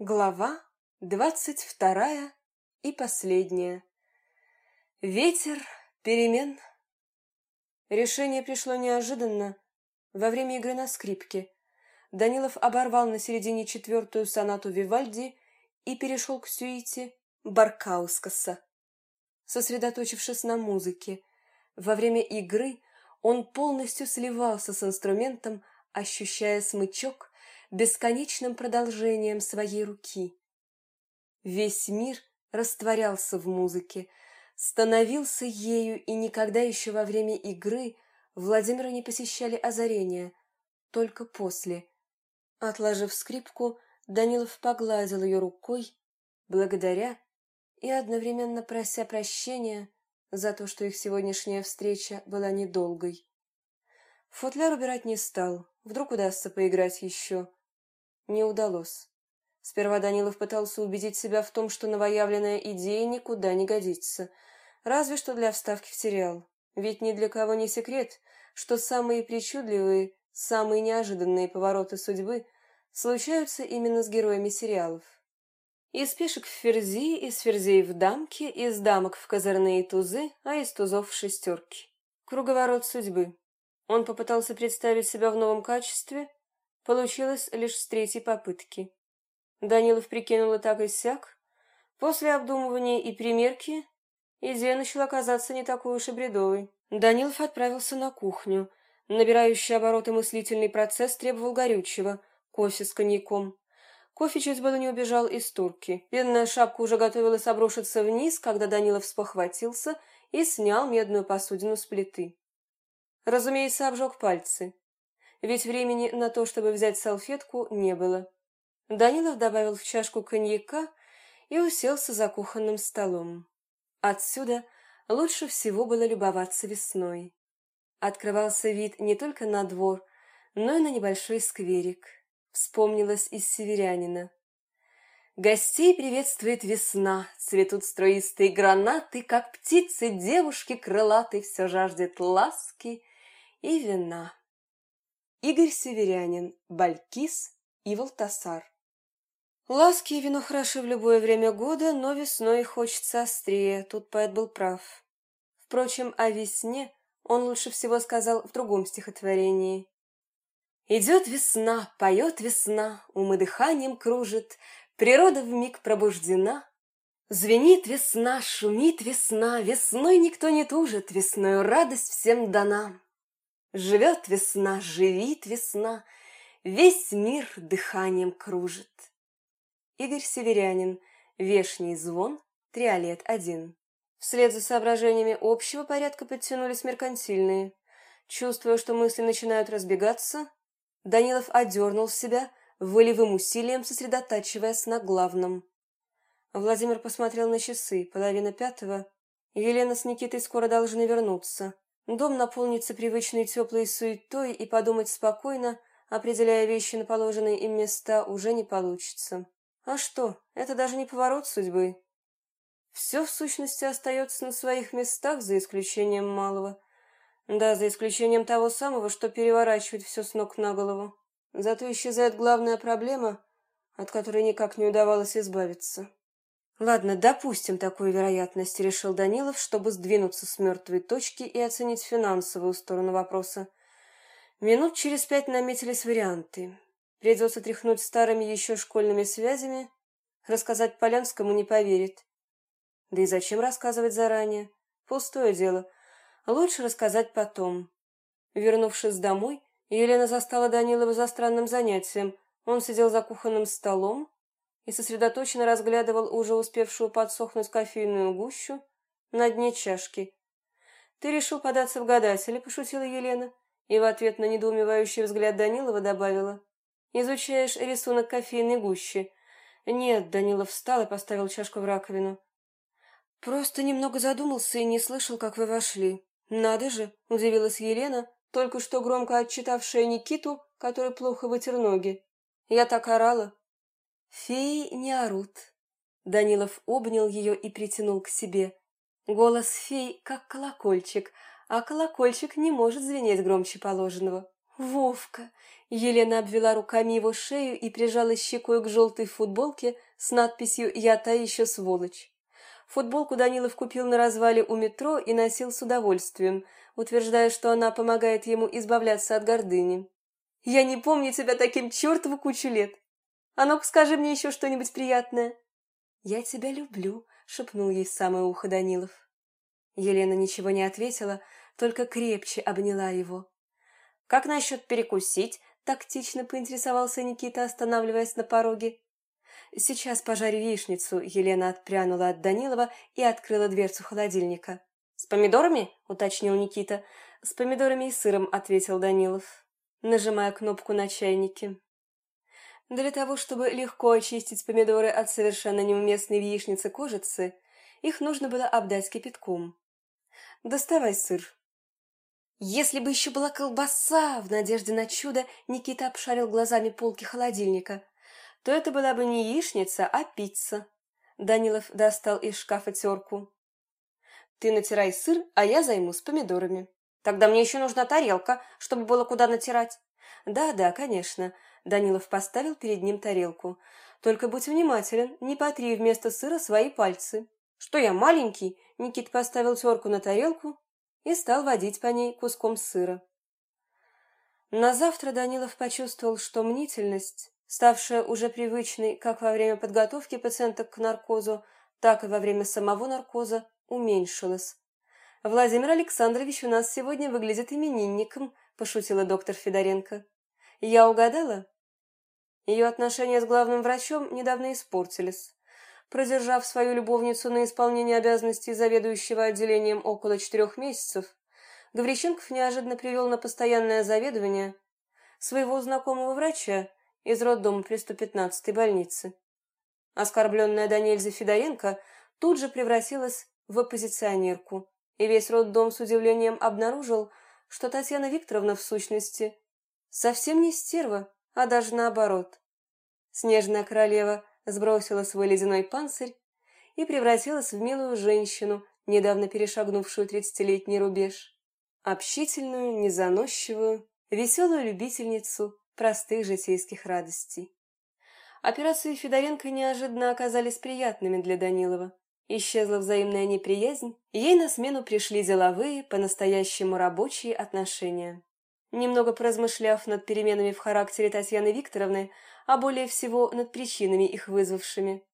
Глава двадцать вторая и последняя. Ветер перемен. Решение пришло неожиданно, во время игры на скрипке. Данилов оборвал на середине четвертую сонату Вивальди и перешел к сюите Баркаускаса. Сосредоточившись на музыке, во время игры он полностью сливался с инструментом, ощущая смычок бесконечным продолжением своей руки. Весь мир растворялся в музыке, становился ею, и никогда еще во время игры Владимира не посещали озарения, только после. Отложив скрипку, Данилов погладил ее рукой, благодаря и одновременно прося прощения за то, что их сегодняшняя встреча была недолгой. Футляр убирать не стал, вдруг удастся поиграть еще. Не удалось. Сперва Данилов пытался убедить себя в том, что новоявленная идея никуда не годится, разве что для вставки в сериал. Ведь ни для кого не секрет, что самые причудливые, самые неожиданные повороты судьбы случаются именно с героями сериалов. Из пешек в ферзи, из ферзей в дамки, из дамок в козырные тузы, а из тузов в шестерки. Круговорот судьбы. Он попытался представить себя в новом качестве, получилось лишь с третьей попытки. Данилов прикинул и так и сяк. После обдумывания и примерки идея начала казаться не такой уж и бредовой. Данилов отправился на кухню. Набирающий обороты мыслительный процесс требовал горючего, кофе с коньяком. Кофе чуть было не убежал из турки. Бедная шапка уже готовилась обрушиться вниз, когда Данилов спохватился и снял медную посудину с плиты. Разумеется, обжег пальцы ведь времени на то, чтобы взять салфетку, не было. Данилов добавил в чашку коньяка и уселся за кухонным столом. Отсюда лучше всего было любоваться весной. Открывался вид не только на двор, но и на небольшой скверик. Вспомнилось из северянина. Гостей приветствует весна, цветут строистые гранаты, как птицы девушки крылатой все жаждет ласки и вина. Игорь Северянин, Балькис и Валтасар. Ласки и вино хороши в любое время года, но весной хочется острее, тут поэт был прав. Впрочем, о весне он лучше всего сказал в другом стихотворении. «Идет весна, поет весна, умы дыханием кружит, природа вмиг пробуждена. Звенит весна, шумит весна, весной никто не тужит, весною радость всем дана». Живет весна, живит весна, Весь мир дыханием кружит. Игорь Северянин. Вешний звон. Триолет один. Вслед за соображениями общего порядка подтянулись меркантильные. Чувствуя, что мысли начинают разбегаться, Данилов одернул себя, волевым усилием сосредотачиваясь на главном. Владимир посмотрел на часы, половина пятого. Елена с Никитой скоро должны вернуться. Дом наполнится привычной теплой суетой, и подумать спокойно, определяя вещи на положенные им места, уже не получится. А что, это даже не поворот судьбы. Все, в сущности, остается на своих местах, за исключением малого. Да, за исключением того самого, что переворачивает все с ног на голову. Зато исчезает главная проблема, от которой никак не удавалось избавиться. Ладно, допустим такую вероятность, решил Данилов, чтобы сдвинуться с мертвой точки и оценить финансовую сторону вопроса. Минут через пять наметились варианты. Придется тряхнуть старыми еще школьными связями. Рассказать Полянскому не поверит. Да и зачем рассказывать заранее? Пустое дело. Лучше рассказать потом. Вернувшись домой, Елена застала Данилова за странным занятием. Он сидел за кухонным столом, и сосредоточенно разглядывал уже успевшую подсохнуть кофейную гущу на дне чашки. «Ты решил податься в гадатели?» – пошутила Елена, и в ответ на недоумевающий взгляд Данилова добавила. «Изучаешь рисунок кофейной гущи?» «Нет», – Данилов встал и поставил чашку в раковину. «Просто немного задумался и не слышал, как вы вошли». «Надо же!» – удивилась Елена, только что громко отчитавшая Никиту, который плохо вытер ноги. «Я так орала, Феи не орут. Данилов обнял ее и притянул к себе. Голос фей как колокольчик, а колокольчик не может звенеть громче положенного. Вовка! Елена обвела руками его шею и прижала щекой к желтой футболке с надписью «Я та еще сволочь». Футболку Данилов купил на развале у метро и носил с удовольствием, утверждая, что она помогает ему избавляться от гордыни. «Я не помню тебя таким чертову кучу лет. А ну-ка скажи мне еще что-нибудь приятное». «Я тебя люблю», — шепнул ей в самое ухо Данилов. Елена ничего не ответила, только крепче обняла его. «Как насчет перекусить?» — тактично поинтересовался Никита, останавливаясь на пороге. «Сейчас пожарю яичницу», — Елена отпрянула от Данилова и открыла дверцу холодильника. «С помидорами?» — уточнил Никита. «С помидорами и сыром», — ответил Данилов, нажимая кнопку на чайнике. Для того, чтобы легко очистить помидоры от совершенно неуместной в яичнице кожицы, их нужно было обдать кипятком. «Доставай сыр», если бы еще была колбаса, в надежде на чудо Никита обшарил глазами полки холодильника, то это была бы не яичница, а пицца. Данилов достал из шкафа терку. Ты натирай сыр, а я займусь помидорами. Тогда мне еще нужна тарелка, чтобы было куда натирать. Да, да, конечно. Данилов поставил перед ним тарелку. Только будь внимателен, не потри вместо сыра свои пальцы. Что я маленький? Никит поставил терку на тарелку и стал водить по ней куском сыра. На завтра Данилов почувствовал, что мнительность, ставшая уже привычной как во время подготовки пациенток к наркозу, так и во время самого наркоза, уменьшилась. «Владимир Александрович у нас сегодня выглядит именинником», – пошутила доктор Федоренко. «Я угадала?» Ее отношения с главным врачом недавно испортились. Продержав свою любовницу на исполнении обязанностей заведующего отделением около четырех месяцев, Гаврищенков неожиданно привел на постоянное заведование своего знакомого врача из роддома при 115-й больнице. Оскорбленная до Федоренко тут же превратилась в оппозиционерку, и весь роддом с удивлением обнаружил, что Татьяна Викторовна в сущности совсем не стерва, а даже наоборот. Снежная королева сбросила свой ледяной панцирь и превратилась в милую женщину, недавно перешагнувшую тридцатилетний рубеж. Общительную, незаносчивую, веселую любительницу простых житейских радостей. Операции Федоренко неожиданно оказались приятными для Данилова. Исчезла взаимная неприязнь, ей на смену пришли деловые, по-настоящему рабочие отношения. Немного поразмышляв над переменами в характере Татьяны Викторовны, а более всего над причинами их вызвавшими.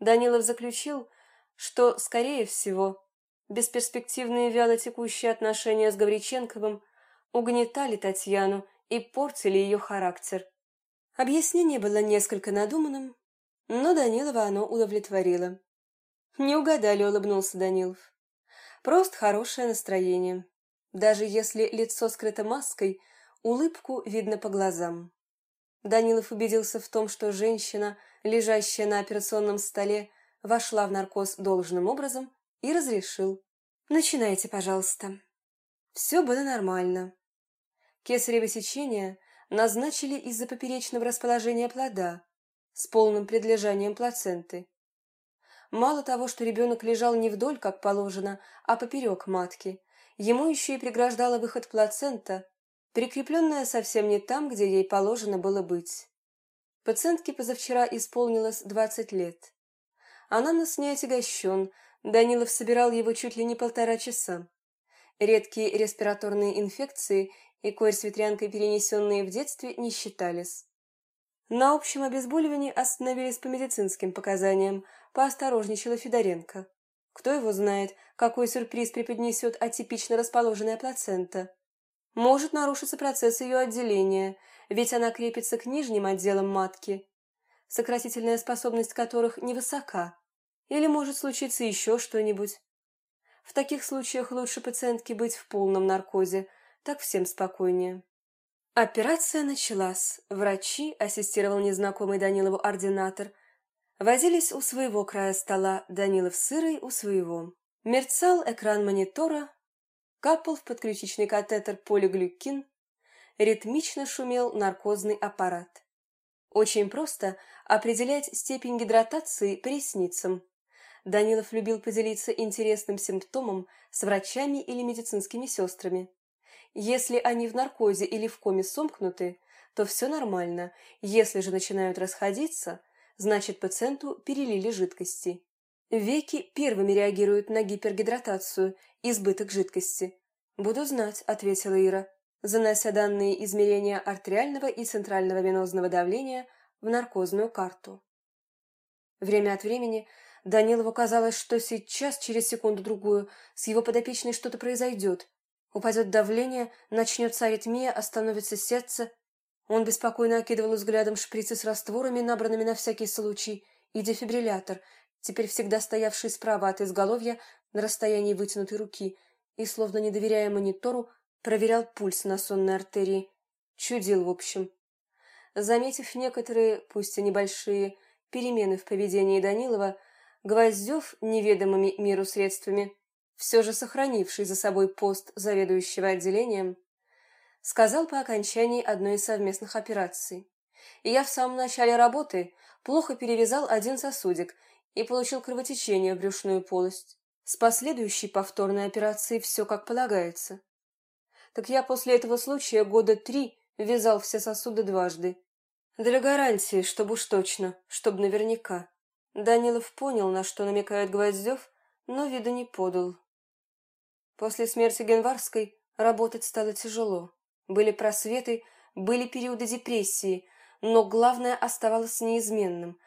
Данилов заключил, что, скорее всего, бесперспективные вяло текущие отношения с Гавриченковым угнетали Татьяну и портили ее характер. Объяснение было несколько надуманным, но Данилова оно удовлетворило. «Не угадали», — улыбнулся Данилов. «Просто хорошее настроение. Даже если лицо скрыто маской, улыбку видно по глазам». Данилов убедился в том, что женщина, лежащая на операционном столе, вошла в наркоз должным образом и разрешил. «Начинайте, пожалуйста». Все было нормально. Кесарево сечение назначили из-за поперечного расположения плода с полным предлежанием плаценты. Мало того, что ребенок лежал не вдоль, как положено, а поперек матки, ему еще и преграждала выход плацента, прикрепленная совсем не там, где ей положено было быть. Пациентке позавчера исполнилось двадцать лет. Ананас не отягощен, Данилов собирал его чуть ли не полтора часа. Редкие респираторные инфекции и корь с ветрянкой, перенесенные в детстве, не считались. На общем обезболивании остановились по медицинским показаниям, поосторожничала Федоренко. Кто его знает, какой сюрприз преподнесет атипично расположенная плацента. Может нарушиться процесс ее отделения, ведь она крепится к нижним отделам матки, сократительная способность которых невысока. Или может случиться еще что-нибудь. В таких случаях лучше пациентке быть в полном наркозе, так всем спокойнее. Операция началась. Врачи, ассистировал незнакомый Данилову ординатор, возились у своего края стола, Данилов сырой у своего. Мерцал экран монитора, капал в подключичный катетер полиглюкин, ритмично шумел наркозный аппарат. Очень просто определять степень гидратации по ресницам. Данилов любил поделиться интересным симптомом с врачами или медицинскими сестрами. Если они в наркозе или в коме сомкнуты, то все нормально. Если же начинают расходиться, значит пациенту перелили жидкости. Веки первыми реагируют на гипергидратацию, избыток жидкости. «Буду знать», — ответила Ира, занося данные измерения артериального и центрального венозного давления в наркозную карту. Время от времени Данилову казалось, что сейчас, через секунду-другую, с его подопечной что-то произойдет. Упадет давление, начнется аритмия, остановится сердце. Он беспокойно окидывал взглядом шприцы с растворами, набранными на всякий случай, и дефибриллятор, теперь всегда стоявший справа от изголовья на расстоянии вытянутой руки, и, словно не доверяя монитору, проверял пульс на сонной артерии. Чудил, в общем. Заметив некоторые, пусть и небольшие, перемены в поведении Данилова, Гвоздев, неведомыми миру средствами, все же сохранивший за собой пост заведующего отделением, сказал по окончании одной из совместных операций. И я в самом начале работы плохо перевязал один сосудик и получил кровотечение в брюшную полость. С последующей повторной операцией все как полагается. Так я после этого случая года три вязал все сосуды дважды. Для гарантии, чтобы уж точно, чтобы наверняка. Данилов понял, на что намекает Гвоздев, но вида не подал. После смерти Генварской работать стало тяжело. Были просветы, были периоды депрессии, но главное оставалось неизменным.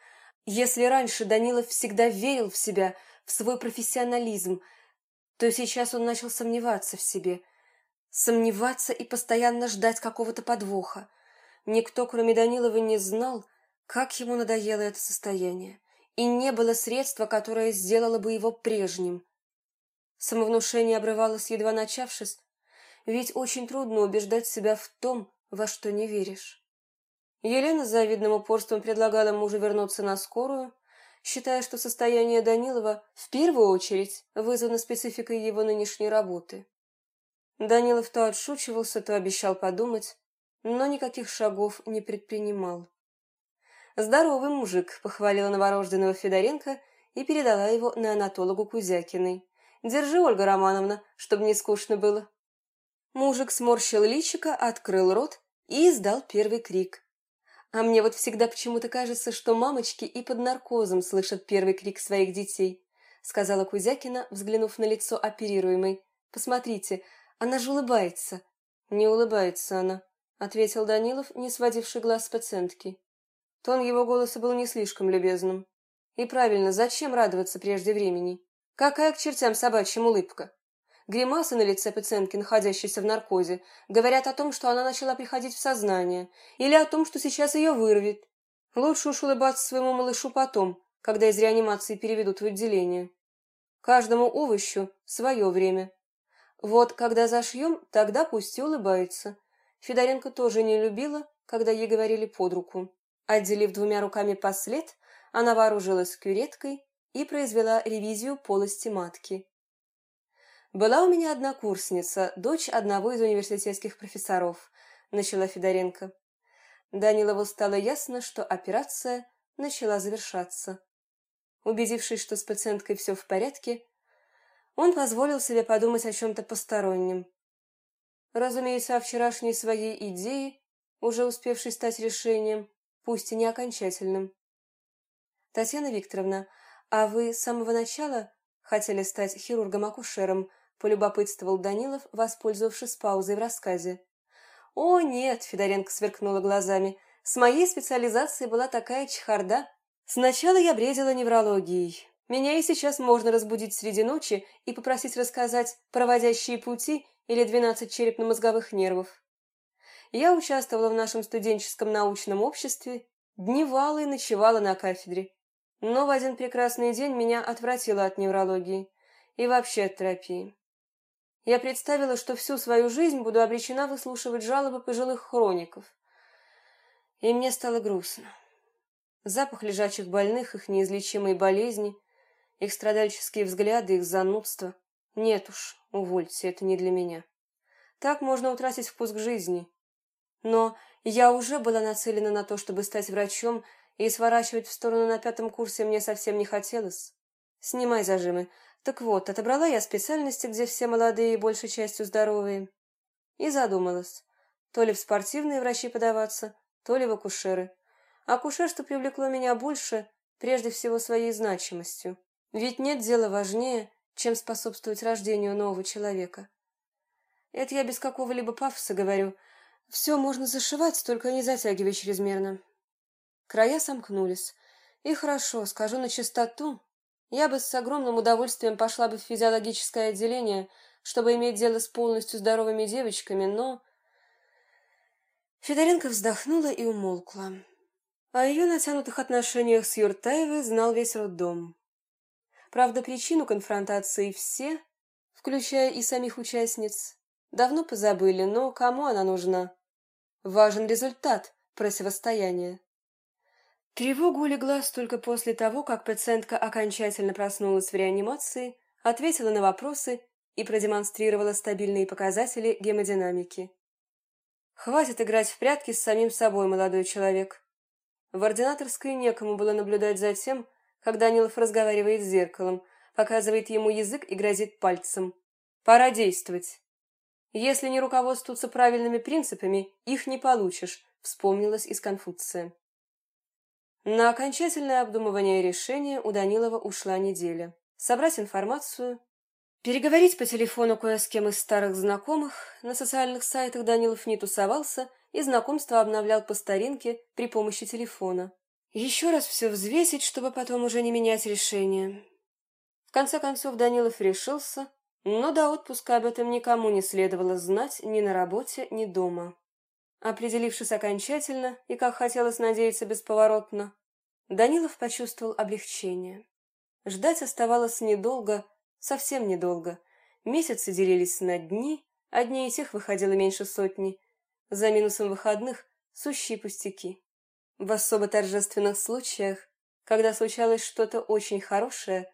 Если раньше Данилов всегда верил в себя, в свой профессионализм, то сейчас он начал сомневаться в себе. Сомневаться и постоянно ждать какого-то подвоха. Никто, кроме Данилова, не знал, как ему надоело это состояние, и не было средства, которое сделало бы его прежним. Самовнушение обрывалось, едва начавшись, ведь очень трудно убеждать себя в том, во что не веришь. Елена с завидным упорством предлагала мужу вернуться на скорую, считая, что состояние Данилова в первую очередь вызвано спецификой его нынешней работы. Данилов то отшучивался, то обещал подумать, но никаких шагов не предпринимал. «Здоровый мужик», — похвалила новорожденного Федоренко и передала его неонатологу Кузякиной. «Держи, Ольга Романовна, чтобы не скучно было». Мужик сморщил личико, открыл рот и издал первый крик. А мне вот всегда почему-то кажется, что мамочки и под наркозом слышат первый крик своих детей, сказала Кузякина, взглянув на лицо оперируемой. Посмотрите, она же улыбается. Не улыбается она, ответил Данилов, не сводивший глаз с пациентки. Тон его голоса был не слишком любезным. И правильно, зачем радоваться прежде времени? Какая к чертям собачьим улыбка? Гримасы на лице пациентки, находящейся в наркозе, говорят о том, что она начала приходить в сознание, или о том, что сейчас ее вырвет. Лучше уж улыбаться своему малышу потом, когда из реанимации переведут в отделение. Каждому овощу свое время. Вот когда зашьем, тогда пусть и улыбается. Федоренко тоже не любила, когда ей говорили под руку. Отделив двумя руками послед, она вооружилась кюреткой и произвела ревизию полости матки. «Была у меня одна курсница, дочь одного из университетских профессоров», – начала Федоренко. Данилову стало ясно, что операция начала завершаться. Убедившись, что с пациенткой все в порядке, он позволил себе подумать о чем-то постороннем. Разумеется, о вчерашней своей идее, уже успевшей стать решением, пусть и не окончательным. «Татьяна Викторовна, а вы с самого начала хотели стать хирургом-акушером?» Полюбопытствовал Данилов, воспользовавшись паузой в рассказе. «О, нет!» — Федоренко сверкнула глазами. «С моей специализацией была такая чехарда. Сначала я бредила неврологией. Меня и сейчас можно разбудить среди ночи и попросить рассказать проводящие пути или двенадцать черепно-мозговых нервов. Я участвовала в нашем студенческом научном обществе, дневала и ночевала на кафедре. Но в один прекрасный день меня отвратило от неврологии и вообще от терапии. Я представила, что всю свою жизнь буду обречена выслушивать жалобы пожилых хроников. И мне стало грустно. Запах лежачих больных, их неизлечимые болезни, их страдальческие взгляды, их занудство. Нет уж, увольте, это не для меня. Так можно утратить вкус к жизни. Но я уже была нацелена на то, чтобы стать врачом, и сворачивать в сторону на пятом курсе мне совсем не хотелось. Снимай зажимы, так вот, отобрала я специальности, где все молодые и большей частью здоровые. и задумалась, то ли в спортивные врачи подаваться, то ли в акушеры. Акушерство привлекло меня больше, прежде всего своей значимостью. Ведь нет дела важнее, чем способствовать рождению нового человека. Это я без какого-либо пафоса говорю. Все можно зашивать, только не затягивай чрезмерно. Края сомкнулись. И хорошо, скажу на чистоту, я бы с огромным удовольствием пошла бы в физиологическое отделение, чтобы иметь дело с полностью здоровыми девочками, но... Федоренко вздохнула и умолкла. О ее натянутых отношениях с Юртаевой знал весь роддом. Правда, причину конфронтации все, включая и самих участниц, давно позабыли, но кому она нужна? Важен результат противостояния. Тревога улеглась только после того, как пациентка окончательно проснулась в реанимации, ответила на вопросы и продемонстрировала стабильные показатели гемодинамики. Хватит играть в прятки с самим собой, молодой человек. В ординаторской некому было наблюдать за тем, как Данилов разговаривает с зеркалом, показывает ему язык и грозит пальцем. Пора действовать. Если не руководствоваться правильными принципами, их не получишь, вспомнилось из Конфуция. На окончательное обдумывание решения у Данилова ушла неделя. Собрать информацию, переговорить по телефону кое с кем из старых знакомых, на социальных сайтах Данилов не тусовался и знакомство обновлял по старинке при помощи телефона. Еще раз все взвесить, чтобы потом уже не менять решение. В конце концов Данилов решился, но до отпуска об этом никому не следовало знать ни на работе, ни дома. Определившись окончательно и, как хотелось надеяться, бесповоротно, Данилов почувствовал облегчение. Ждать оставалось недолго, совсем недолго. Месяцы делились на дни, а дней этих выходило меньше сотни. За минусом выходных – сущие пустяки. В особо торжественных случаях, когда случалось что-то очень хорошее,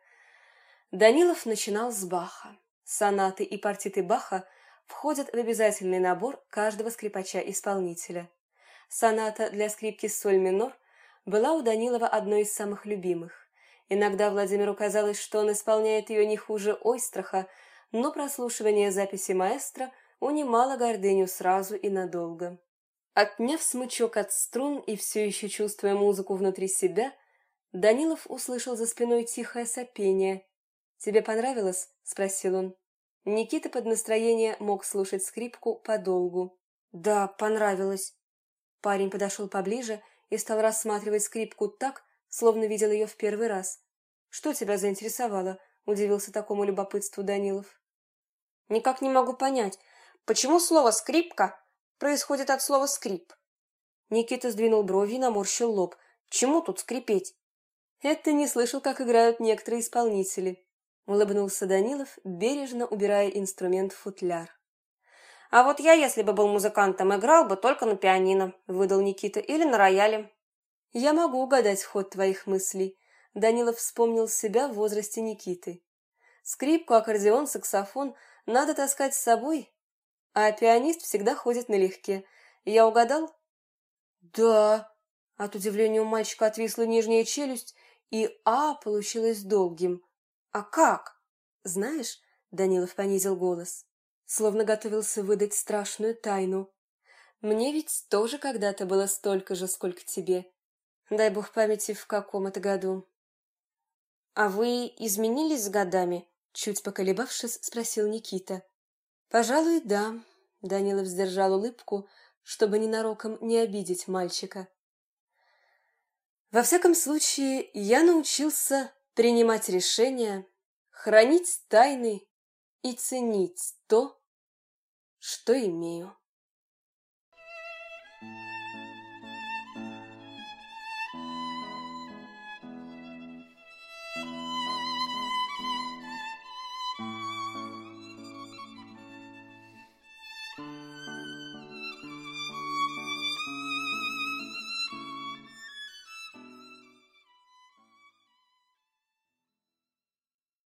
Данилов начинал с Баха. Сонаты и партиты Баха входят в обязательный набор каждого скрипача-исполнителя. Соната для скрипки соль минор была у Данилова одной из самых любимых. Иногда Владимиру казалось, что он исполняет ее не хуже Ойстраха, но прослушивание записи маэстро унимало гордыню сразу и надолго. Отняв смычок от струн и все еще чувствуя музыку внутри себя, Данилов услышал за спиной тихое сопение. «Тебе понравилось?» — спросил он. Никита под настроение мог слушать скрипку подолгу. «Да, понравилось». Парень подошел поближе и стал рассматривать скрипку так, словно видел ее в первый раз. «Что тебя заинтересовало?» – удивился такому любопытству Данилов. «Никак не могу понять, почему слово «скрипка» происходит от слова «скрип»?» Никита сдвинул брови и наморщил лоб. «Чему тут скрипеть?» «Это не слышал, как играют некоторые исполнители», — улыбнулся Данилов, бережно убирая инструмент в футляр. А вот я, если бы был музыкантом, играл бы только на пианино, выдал Никита, или на рояле. Я могу угадать ход твоих мыслей. Данилов вспомнил себя в возрасте Никиты. Скрипку, аккордеон, саксофон надо таскать с собой, а пианист всегда ходит налегке. Я угадал? Да. От удивления у мальчика отвисла нижняя челюсть, и «а» получилось долгим. А как? Знаешь, Данилов понизил голос словно готовился выдать страшную тайну. Мне ведь тоже когда-то было столько же, сколько тебе. Дай бог памяти, в каком это году. А вы изменились с годами? Чуть поколебавшись, спросил Никита. Пожалуй, да. Данилов сдержал улыбку, чтобы ненароком не обидеть мальчика. Во всяком случае, я научился принимать решения, хранить тайны и ценить то, что имею.